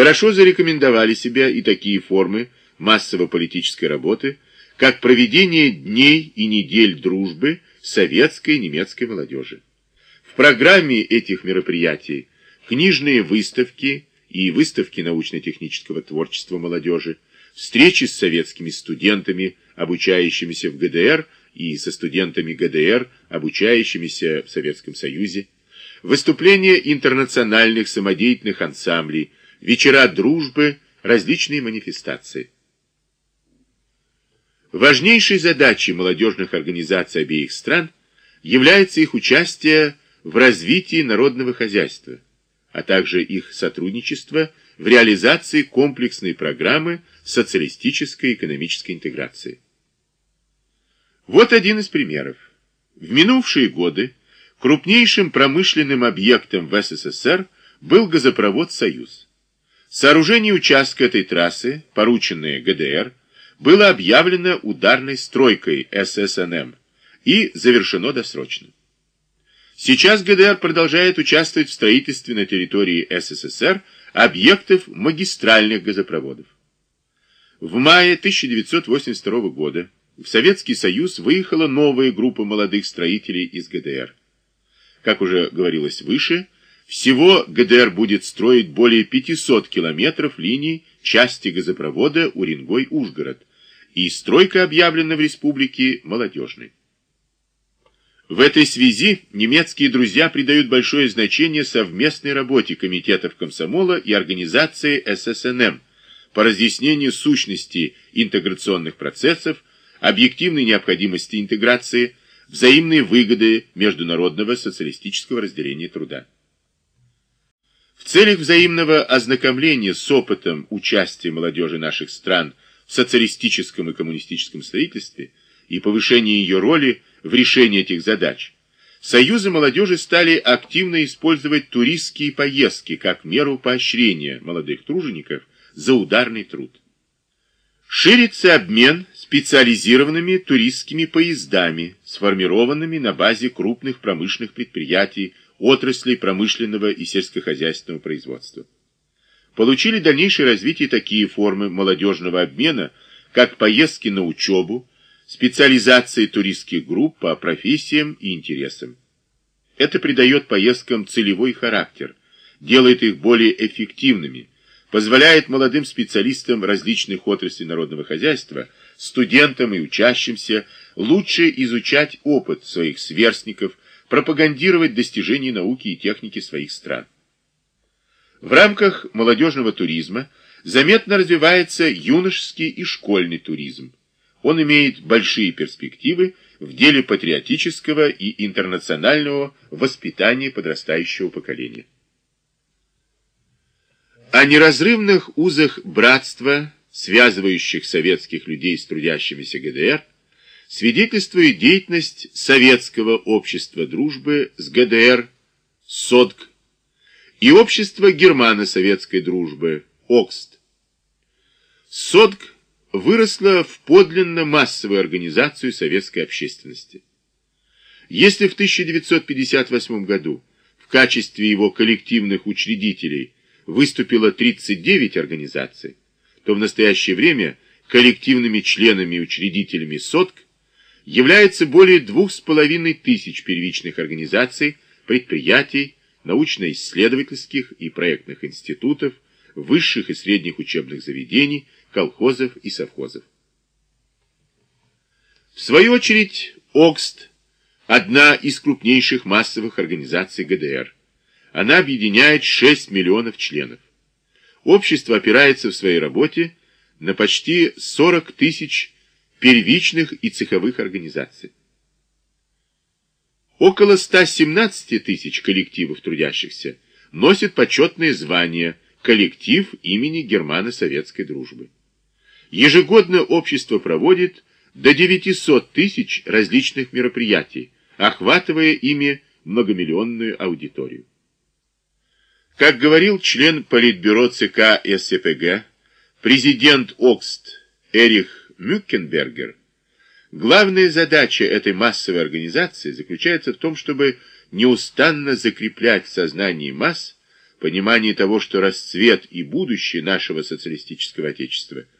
Хорошо зарекомендовали себя и такие формы массово-политической работы, как проведение дней и недель дружбы советской и немецкой молодежи. В программе этих мероприятий книжные выставки и выставки научно-технического творчества молодежи, встречи с советскими студентами, обучающимися в ГДР, и со студентами ГДР, обучающимися в Советском Союзе, выступления интернациональных самодеятельных ансамблей, вечера дружбы, различные манифестации. Важнейшей задачей молодежных организаций обеих стран является их участие в развитии народного хозяйства, а также их сотрудничество в реализации комплексной программы социалистической экономической интеграции. Вот один из примеров. В минувшие годы крупнейшим промышленным объектом в СССР был газопровод «Союз». Сооружение участка этой трассы, порученное ГДР, было объявлено ударной стройкой ССНМ и завершено досрочно. Сейчас ГДР продолжает участвовать в строительстве на территории СССР объектов магистральных газопроводов. В мае 1982 года в Советский Союз выехала новая группа молодых строителей из ГДР. Как уже говорилось выше, всего ГДР будет строить более 500 километров линий части газопровода Уренгой-Ужгород, и стройка объявлена в республике молодежной. В этой связи немецкие друзья придают большое значение совместной работе комитетов комсомола и организации ССНМ по разъяснению сущности интеграционных процессов объективной необходимости интеграции, взаимные выгоды международного социалистического разделения труда. В целях взаимного ознакомления с опытом участия молодежи наших стран в социалистическом и коммунистическом строительстве и повышения ее роли в решении этих задач, Союзы молодежи стали активно использовать туристские поездки как меру поощрения молодых тружеников за ударный труд. Ширится обмен специализированными туристскими поездами, сформированными на базе крупных промышленных предприятий, отраслей промышленного и сельскохозяйственного производства. Получили дальнейшее развитие такие формы молодежного обмена, как поездки на учебу, специализация туристских групп по профессиям и интересам. Это придает поездкам целевой характер, делает их более эффективными, позволяет молодым специалистам различных отраслей народного хозяйства, студентам и учащимся лучше изучать опыт своих сверстников, пропагандировать достижения науки и техники своих стран. В рамках молодежного туризма заметно развивается юношеский и школьный туризм. Он имеет большие перспективы в деле патриотического и интернационального воспитания подрастающего поколения. О неразрывных узах братства, связывающих советских людей с трудящимися ГДР, свидетельствует деятельность Советского общества дружбы с ГДР СОДГ и Общества германо-советской дружбы ОКСТ. СОДГ выросла в подлинно массовую организацию советской общественности. Если в 1958 году в качестве его коллективных учредителей выступило 39 организаций, то в настоящее время коллективными членами и учредителями СОДК является более двух с половиной тысяч первичных организаций, предприятий, научно-исследовательских и проектных институтов, высших и средних учебных заведений, колхозов и совхозов. В свою очередь, ОКСТ – одна из крупнейших массовых организаций ГДР – она объединяет 6 миллионов членов. Общество опирается в своей работе на почти 40 тысяч первичных и цеховых организаций. Около 117 тысяч коллективов трудящихся носит почетное звание «Коллектив имени Германо-Советской дружбы». Ежегодно общество проводит до 900 тысяч различных мероприятий, охватывая ими многомиллионную аудиторию. Как говорил член Политбюро ЦК СПГ, президент ОКСТ Эрих Мюккенбергер, главная задача этой массовой организации заключается в том, чтобы неустанно закреплять в сознании масс понимании того, что расцвет и будущее нашего социалистического отечества –